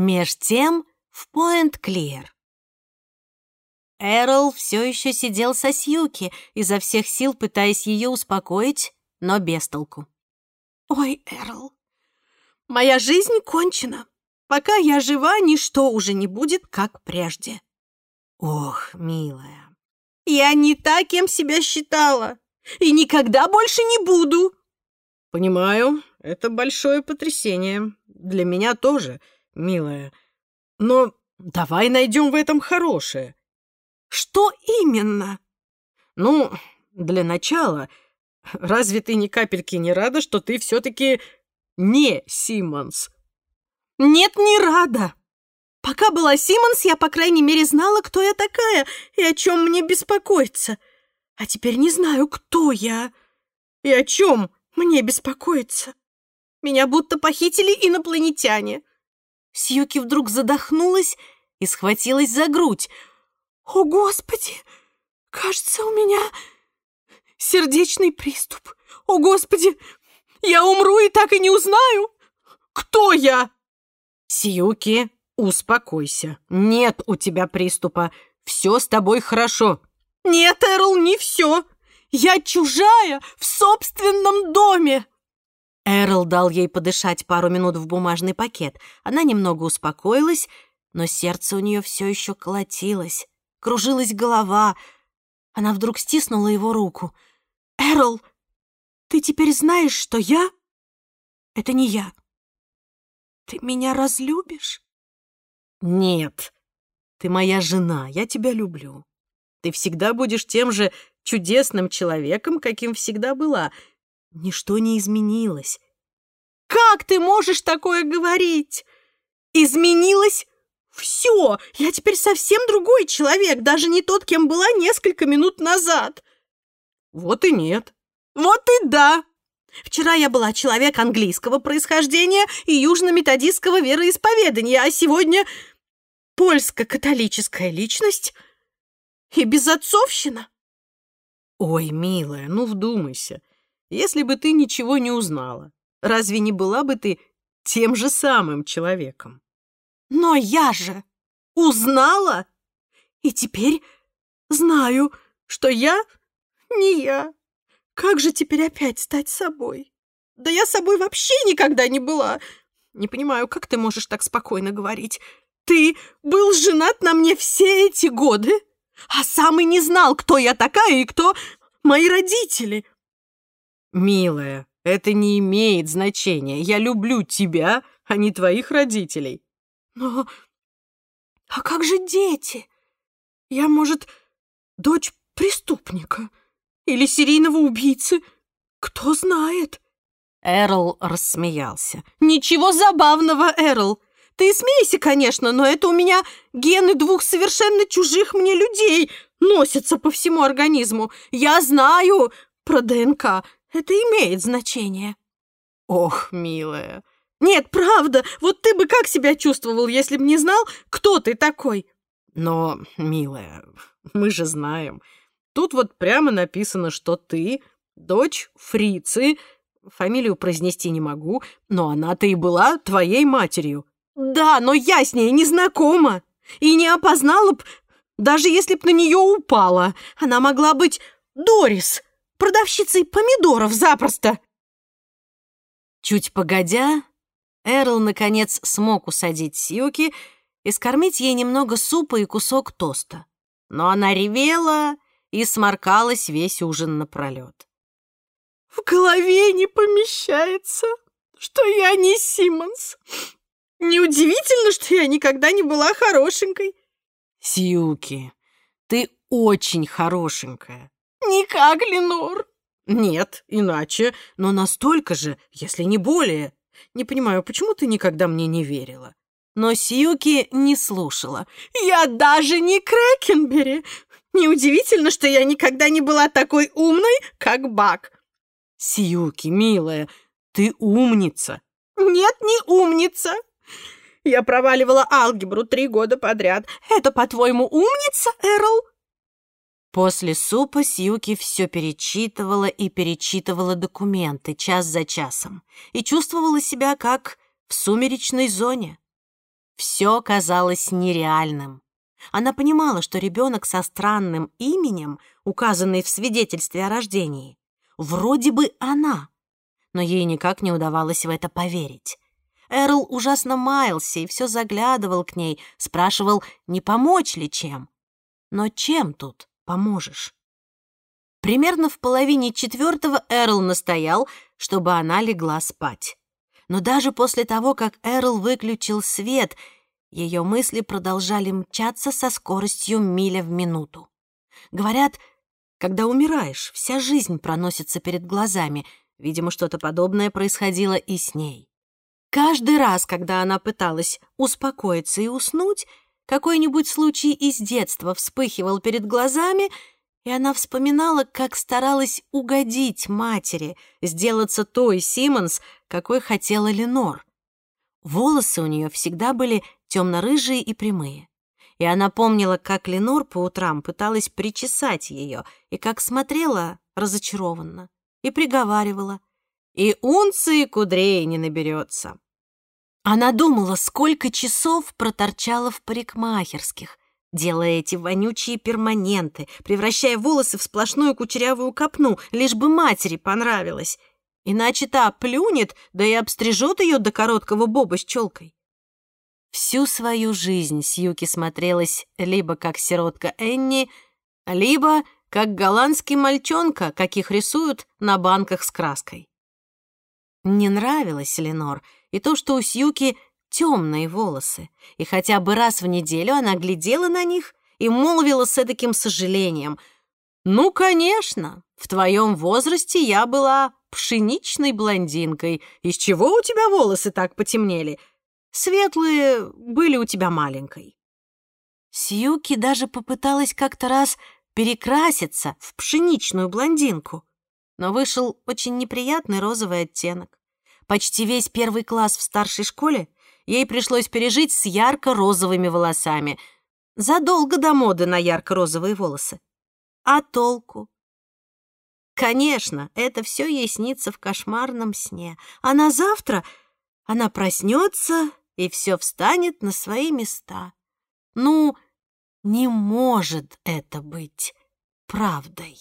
Меж тем в Пойнт-Клир. Эрл все еще сидел со Сьюки, изо всех сил пытаясь ее успокоить, но без толку. «Ой, Эрл, моя жизнь кончена. Пока я жива, ничто уже не будет, как прежде». «Ох, милая». «Я не та, кем себя считала, и никогда больше не буду». «Понимаю, это большое потрясение. Для меня тоже, милая. Но давай найдем в этом хорошее». «Что именно?» «Ну, для начала, разве ты ни капельки не рада, что ты все-таки не Симмонс?» «Нет, не рада. Пока была Симмонс, я, по крайней мере, знала, кто я такая и о чем мне беспокоиться. А теперь не знаю, кто я и о чем мне беспокоиться. Меня будто похитили инопланетяне». Сьюки вдруг задохнулась и схватилась за грудь. «О, Господи! Кажется, у меня сердечный приступ. О, Господи! Я умру и так и не узнаю, кто я!» «Сьюки, успокойся. Нет у тебя приступа. Все с тобой хорошо». «Нет, Эрл, не все. Я чужая в собственном доме!» Эрл дал ей подышать пару минут в бумажный пакет. Она немного успокоилась, но сердце у нее все еще колотилось, кружилась голова. Она вдруг стиснула его руку. «Эрл, ты теперь знаешь, что я — это не я. Ты меня разлюбишь?» «Нет, ты моя жена, я тебя люблю. Ты всегда будешь тем же чудесным человеком, каким всегда была. Ничто не изменилось. Как ты можешь такое говорить? Изменилось все. Я теперь совсем другой человек, даже не тот, кем была несколько минут назад. Вот и нет. Вот и да. Вчера я была человек английского происхождения и южно-методистского вероисповедания, а сегодня польско-католическая личность и безотцовщина. Ой, милая, ну вдумайся. Если бы ты ничего не узнала, разве не была бы ты тем же самым человеком? Но я же узнала, и теперь знаю, что я не я. Как же теперь опять стать собой? Да я собой вообще никогда не была. Не понимаю, как ты можешь так спокойно говорить? Ты был женат на мне все эти годы, а сам и не знал, кто я такая и кто мои родители. «Милая, это не имеет значения. Я люблю тебя, а не твоих родителей». «Но... а как же дети? Я, может, дочь преступника или серийного убийцы? Кто знает?» Эрл рассмеялся. «Ничего забавного, Эрл. Ты смейся, конечно, но это у меня гены двух совершенно чужих мне людей носятся по всему организму. Я знаю про ДНК. Это имеет значение. Ох, милая. Нет, правда. Вот ты бы как себя чувствовал, если бы не знал, кто ты такой? Но, милая, мы же знаем. Тут вот прямо написано, что ты дочь фрицы. Фамилию произнести не могу, но она-то и была твоей матерью. Да, но я с ней не знакома. И не опознала б, даже если б на нее упала. Она могла быть Дорис продавщицей помидоров запросто!» Чуть погодя, Эрл, наконец, смог усадить Сьюки и скормить ей немного супа и кусок тоста. Но она ревела и сморкалась весь ужин напролет. «В голове не помещается, что я не Симмонс. Неудивительно, что я никогда не была хорошенькой». «Сьюки, ты очень хорошенькая. Никак, Ленор. Нет, иначе, но настолько же, если не более. Не понимаю, почему ты никогда мне не верила? Но Сьюки не слушала. Я даже не Крэкенбери. Неудивительно, что я никогда не была такой умной, как Бак. Сьюки, милая, ты умница. Нет, не умница. Я проваливала алгебру три года подряд. Это, по-твоему, умница, Эрл? После супа Сьюки все перечитывала и перечитывала документы час за часом и чувствовала себя как в сумеречной зоне. Все казалось нереальным. Она понимала, что ребенок со странным именем, указанный в свидетельстве о рождении, вроде бы она, но ей никак не удавалось в это поверить. Эрл ужасно маялся и все заглядывал к ней, спрашивал, не помочь ли чем. Но чем тут поможешь? Примерно в половине четвертого Эрл настоял, чтобы она легла спать. Но даже после того, как Эрл выключил свет, ее мысли продолжали мчаться со скоростью миля в минуту. Говорят, когда умираешь, вся жизнь проносится перед глазами. Видимо, что-то подобное происходило и с ней. Каждый раз, когда она пыталась успокоиться и уснуть, какой-нибудь случай из детства вспыхивал перед глазами, и она вспоминала, как старалась угодить матери, сделаться той Симмонс, какой хотела Ленор. Волосы у нее всегда были темно-рыжие и прямые. И она помнила, как Ленор по утрам пыталась причесать ее, и как смотрела разочарованно, и приговаривала — и унции кудрей не наберется. Она думала, сколько часов проторчала в парикмахерских, делая эти вонючие перманенты, превращая волосы в сплошную кучерявую копну, лишь бы матери понравилось. Иначе та плюнет, да и обстрижет ее до короткого боба с челкой. Всю свою жизнь Сьюки смотрелась либо как сиротка Энни, либо как голландский мальчонка, каких рисуют на банках с краской. Не нравилось Ленор и то, что у Сьюки темные волосы, и хотя бы раз в неделю она глядела на них и молвила с таким сожалением. «Ну, конечно, в твоем возрасте я была пшеничной блондинкой. Из чего у тебя волосы так потемнели? Светлые были у тебя маленькой». Сьюки даже попыталась как-то раз перекраситься в пшеничную блондинку но вышел очень неприятный розовый оттенок. Почти весь первый класс в старшей школе ей пришлось пережить с ярко-розовыми волосами. Задолго до моды на ярко-розовые волосы. А толку? Конечно, это все ей снится в кошмарном сне. А на завтра она проснется, и все встанет на свои места. Ну, не может это быть правдой.